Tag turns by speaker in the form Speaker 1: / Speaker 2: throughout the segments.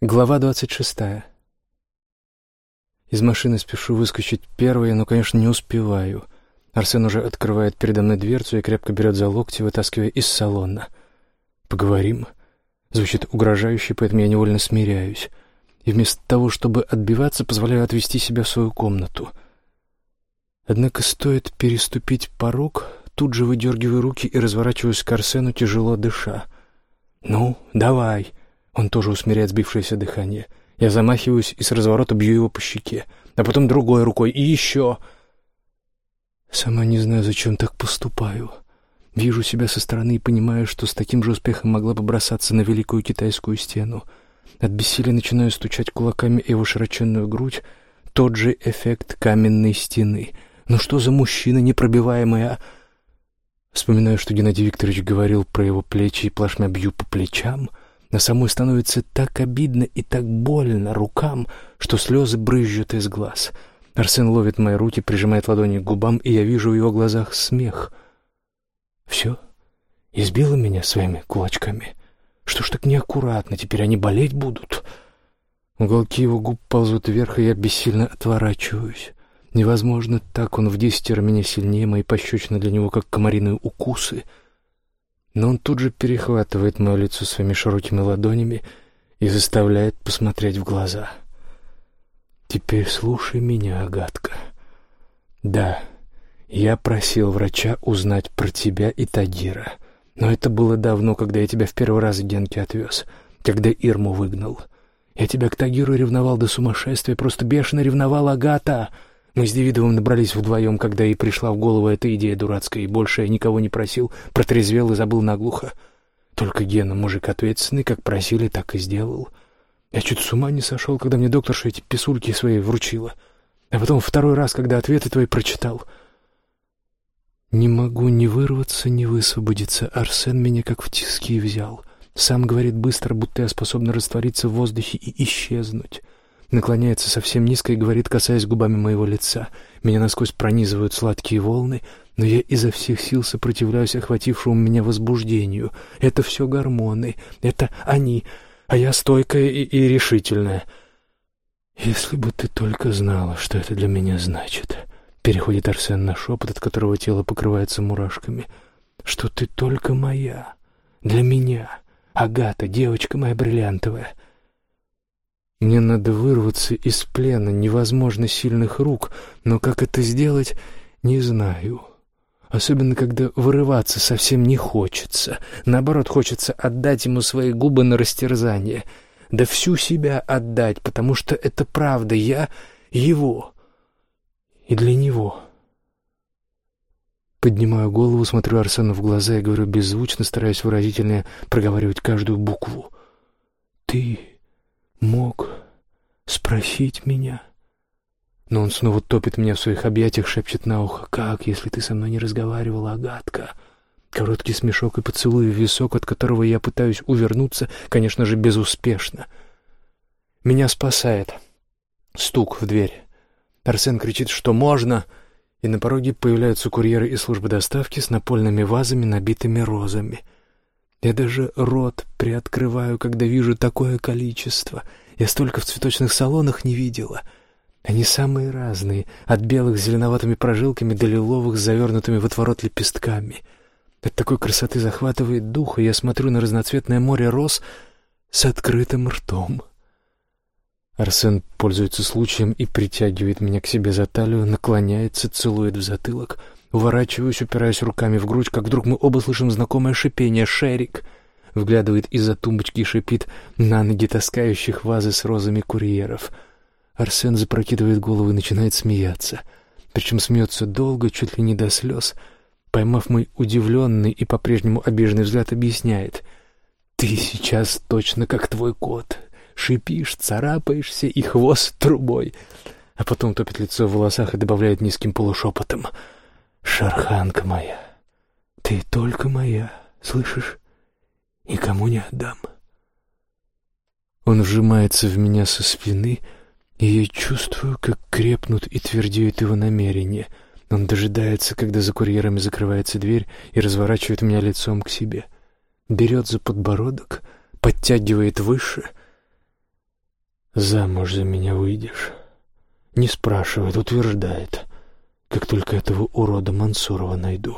Speaker 1: Глава двадцать шестая. Из машины спешу выскочить первой, но, конечно, не успеваю. Арсен уже открывает передо мной дверцу и крепко берет за локти, вытаскивая из салона. «Поговорим?» Звучит угрожающе, поэтому я невольно смиряюсь. И вместо того, чтобы отбиваться, позволяю отвести себя в свою комнату. Однако стоит переступить порог, тут же выдергиваю руки и разворачиваюсь к Арсену, тяжело дыша. «Ну, давай!» Он тоже усмиряет сбившееся дыхание. Я замахиваюсь и с разворота бью его по щеке, а потом другой рукой и еще. Сама не знаю, зачем так поступаю. Вижу себя со стороны и понимаю, что с таким же успехом могла бы бросаться на великую китайскую стену. От бессилия начинаю стучать кулаками его широченную грудь. Тот же эффект каменной стены. Ну что за мужчина непробиваемый, а... Вспоминаю, что Геннадий Викторович говорил про его плечи и плашмя бью по плечам — на самой становится так обидно и так больно рукам, что слезы брызжут из глаз. Арсен ловит мои руки, прижимает ладони к губам, и я вижу в его глазах смех. «Все? Избила меня своими кулачками? Что ж так неаккуратно, теперь они болеть будут?» Уголки его губ ползут вверх, и я бессильно отворачиваюсь. Невозможно так, он в десятеро меня сильнее, мои пощечины для него, как комариные укусы — но он тут же перехватывает мое лицо своими широкими ладонями и заставляет посмотреть в глаза. «Теперь слушай меня, Агатка. Да, я просил врача узнать про тебя и Тагира, но это было давно, когда я тебя в первый раз к Генке отвез, когда Ирму выгнал. Я тебя к Тагиру ревновал до сумасшествия, просто бешено ревновал, Агата!» Мы с Девидовым набрались вдвоем, когда и пришла в голову эта идея дурацкая, и больше я никого не просил, протрезвел и забыл наглухо. Только Гена, мужик ответственный, как просили, так и сделал. Я чуть с ума не сошел, когда мне докторша эти писульки свои вручила. А потом второй раз, когда ответы твои прочитал. Не могу ни вырваться, ни высвободиться. Арсен меня как в тиски взял. Сам говорит быстро, будто я способна раствориться в воздухе и исчезнуть. Наклоняется совсем низко и говорит, касаясь губами моего лица. Меня насквозь пронизывают сладкие волны, но я изо всех сил сопротивляюсь охватившему меня возбуждению. Это все гормоны, это они, а я стойкая и, и решительная. «Если бы ты только знала, что это для меня значит», — переходит Арсен на шепот, от которого тело покрывается мурашками, — «что ты только моя, для меня, Агата, девочка моя бриллиантовая». Мне надо вырваться из плена невозможно сильных рук, но как это сделать, не знаю. Особенно, когда вырываться совсем не хочется. Наоборот, хочется отдать ему свои губы на растерзание. Да всю себя отдать, потому что это правда, я его. И для него. Поднимаю голову, смотрю Арсену в глаза и говорю беззвучно, стараясь выразительнее проговаривать каждую букву. «Ты...» мог спросить меня. Но он снова топит меня в своих объятиях, шепчет на ухо. «Как, если ты со мной не разговаривала, Агатка?» Короткий смешок и поцелуй в висок, от которого я пытаюсь увернуться, конечно же, безуспешно. Меня спасает стук в дверь. Арсен кричит, что можно, и на пороге появляются курьеры из службы доставки с напольными вазами, набитыми розами — я даже рот приоткрываю, когда вижу такое количество. Я столько в цветочных салонах не видела. Они самые разные, от белых с зеленоватыми прожилками до лиловых с завернутыми в отворот лепестками. От такой красоты захватывает дух, и я смотрю на разноцветное море роз с открытым ртом. Арсен пользуется случаем и притягивает меня к себе за талию, наклоняется, целует в затылок — Уворачиваюсь, упираясь руками в грудь, как вдруг мы оба слышим знакомое шипение. «Шерик!» Вглядывает из-за тумбочки и шипит на ноги таскающих вазы с розами курьеров. Арсен запрокидывает голову и начинает смеяться. Причем смеется долго, чуть ли не до слез. Поймав мой удивленный и по-прежнему обиженный взгляд, объясняет. «Ты сейчас точно как твой кот. Шипишь, царапаешься и хвост трубой». А потом топит лицо в волосах и добавляет низким полушепотом — Шарханка моя, ты только моя, слышишь? Никому не отдам. Он вжимается в меня со спины, и я чувствую, как крепнут и твердеют его намерения. Он дожидается, когда за курьерами закрывается дверь и разворачивает меня лицом к себе. Берет за подбородок, подтягивает выше. «Замуж за меня выйдешь?» Не спрашивает, утверждает. Как только этого урода Мансурова найду.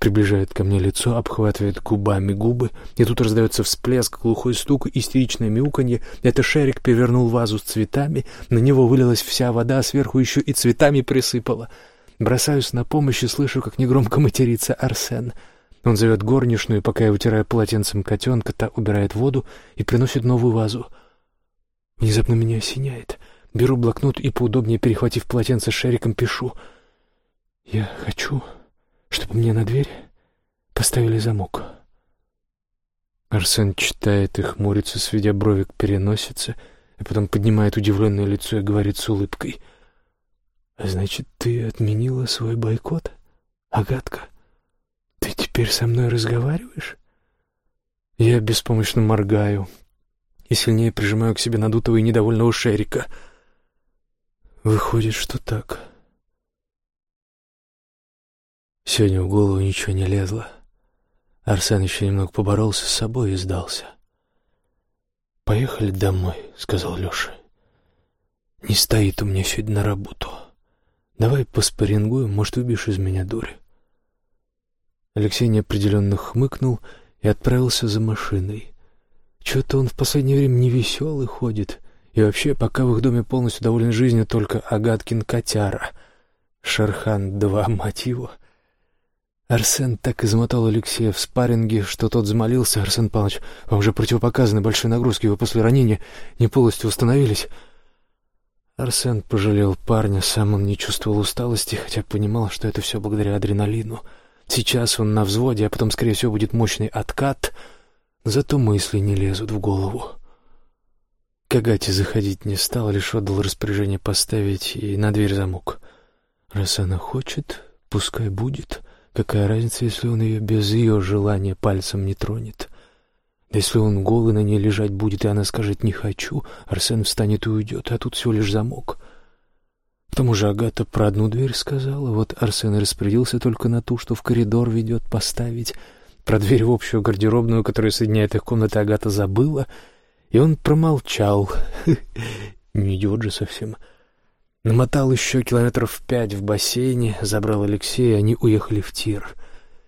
Speaker 1: Приближает ко мне лицо, обхватывает губами губы, и тут раздается всплеск, глухой стук, истеричное мяуканье. Это Шерик перевернул вазу с цветами, на него вылилась вся вода, сверху еще и цветами присыпала. Бросаюсь на помощь и слышу, как негромко матерится Арсен. Он зовет горничную, пока я утираю полотенцем котенка, та убирает воду и приносит новую вазу. Внезапно меня осеняет. Беру блокнот и, поудобнее перехватив полотенце шериком, пишу. «Я хочу, чтобы мне на дверь поставили замок». Арсен читает и хмурится, сведя брови к переносице, а потом поднимает удивленное лицо и говорит с улыбкой. «А значит, ты отменила свой бойкот, Агатка? Ты теперь со мной разговариваешь?» Я беспомощно моргаю и сильнее прижимаю к себе надутого и недовольного Шерика — Выходит, что так. Сегодня в голову ничего не лезло. Арсен еще немного поборолся с собой и сдался. «Поехали домой», — сказал Леша. «Не стоит у меня сегодня на работу. Давай поспорингуем, может, выбьешь из меня дури». Алексей неопределенно хмыкнул и отправился за машиной. Чего-то он в последнее время невеселый ходит — и вообще, пока в их доме полностью доволен жизнью только Агаткин котяра. Шерхан-2, мать его. Арсен так измотал Алексея в спарринге, что тот взмолился. «Арсен Павлович, вам же противопоказаны большие нагрузки, вы после ранения не полностью восстановились». Арсен пожалел парня, сам он не чувствовал усталости, хотя понимал, что это все благодаря адреналину. Сейчас он на взводе, а потом, скорее всего, будет мощный откат, зато мысли не лезут в голову. К Агате заходить не стал, лишь отдал распоряжение поставить и на дверь замок. Раз она хочет, пускай будет. Какая разница, если он ее без ее желания пальцем не тронет? Если он голый на ней лежать будет, и она скажет «не хочу», Арсен встанет и уйдет, а тут всего лишь замок. К тому же Агата про одну дверь сказала, вот Арсен распорядился только на ту, что в коридор ведет, поставить. Про дверь в общую гардеробную, которая соединяет их комнаты, Агата забыла — и он промолчал. Не идиот же совсем. Намотал еще километров пять в бассейне, забрал Алексея, они уехали в тир.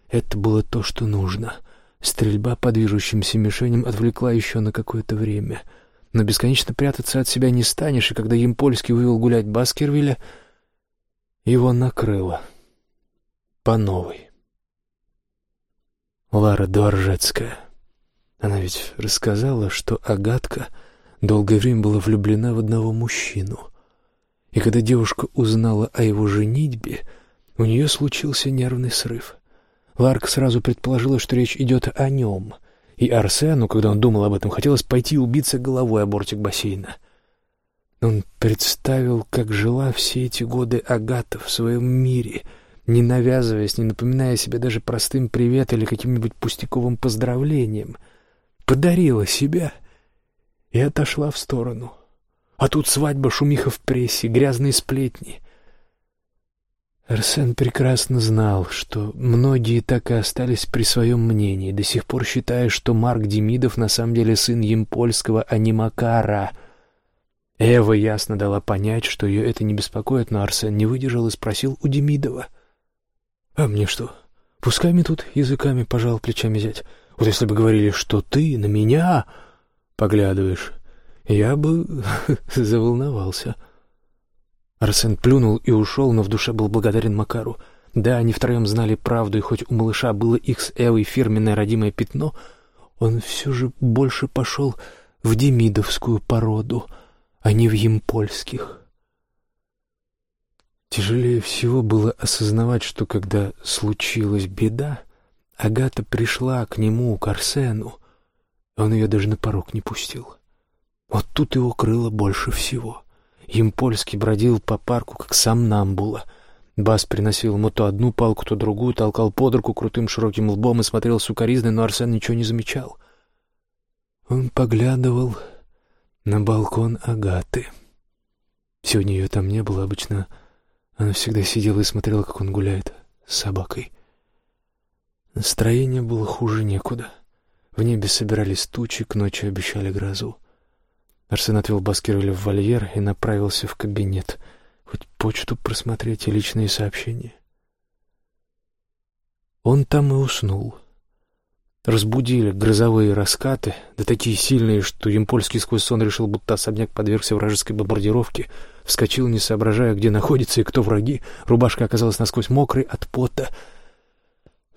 Speaker 1: Это было то, что нужно. Стрельба по движущимся мишеням отвлекла еще на какое-то время. Но бесконечно прятаться от себя не станешь, и когда Емпольский вывел гулять Баскервилля, его накрыло. По новой. Лара Дворжецкая. Она ведь рассказала, что Агатка долгое время была влюблена в одного мужчину. И когда девушка узнала о его женитьбе, у нее случился нервный срыв. Ларк сразу предположила, что речь идет о нем, и Арсену, когда он думал об этом, хотелось пойти убиться головой о бортик бассейна. Он представил, как жила все эти годы Агата в своем мире, не навязываясь, не напоминая себе даже простым привет или каким-нибудь пустяковым поздравлением — подарила себя и отошла в сторону. А тут свадьба, шумиха в прессе, грязные сплетни. Арсен прекрасно знал, что многие так и остались при своем мнении, до сих пор считая, что Марк Демидов на самом деле сын Емпольского, а не Макара. Эва ясно дала понять, что ее это не беспокоит, но Арсен не выдержал и спросил у Демидова. «А мне что? Пускай мне тут языками пожал плечами зять. Вот если бы говорили, что ты на меня поглядываешь, я бы заволновался. Арсен плюнул и ушел, но в душе был благодарен Макару. Да, они втроем знали правду, и хоть у малыша было их с Эвой фирменное родимое пятно, он все же больше пошел в демидовскую породу, а не в емпольских. Тяжелее всего было осознавать, что когда случилась беда, Агата пришла к нему, к Арсену. Он ее даже на порог не пустил. Вот тут его крыло больше всего. Импольский бродил по парку, как сам Намбула. Бас приносил ему то одну палку, то другую, толкал под руку крутым широким лбом и смотрел сукоризной, но Арсен ничего не замечал. Он поглядывал на балкон Агаты. Сегодня ее там не было, обычно она всегда сидела и смотрела, как он гуляет с собакой. Настроение было хуже некуда. В небе собирались тучи, к ночи обещали грозу. Арсен отвел Баскервилля в вольер и направился в кабинет. Хоть почту просмотреть и личные сообщения. Он там и уснул. Разбудили грозовые раскаты, да такие сильные, что Емпольский сквозь сон решил, будто особняк подвергся вражеской бомбардировке. Вскочил, не соображая, где находится и кто враги. Рубашка оказалась насквозь мокрой от пота.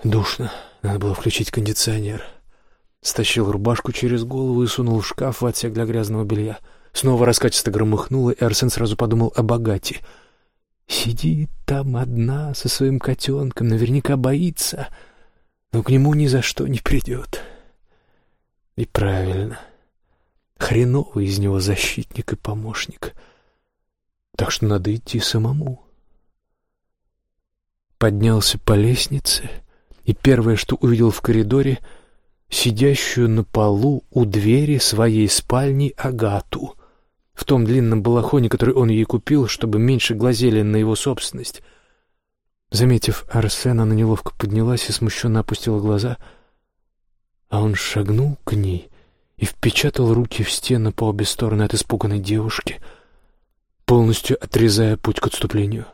Speaker 1: Душно. Надо было включить кондиционер. Стащил рубашку через голову и сунул в шкаф в отсек для грязного белья. Снова раскатисто громыхнуло, и Арсен сразу подумал о богате. Сидит там одна со своим котенком, наверняка боится, но к нему ни за что не придет. И правильно. Хреновый из него защитник и помощник. Так что надо идти самому. Поднялся по лестнице, и первое, что увидел в коридоре — сидящую на полу у двери своей спальни Агату, в том длинном балахоне, который он ей купил, чтобы меньше глазели на его собственность. Заметив Арсена, она неловко поднялась и смущенно опустила глаза, а он шагнул к ней и впечатал руки в стены по обе стороны от испуганной девушки, полностью отрезая путь к отступлению.